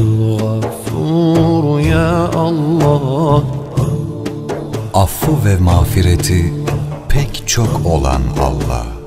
الغفور ya Allah, Affı ve mağfireti pek çok olan Allah.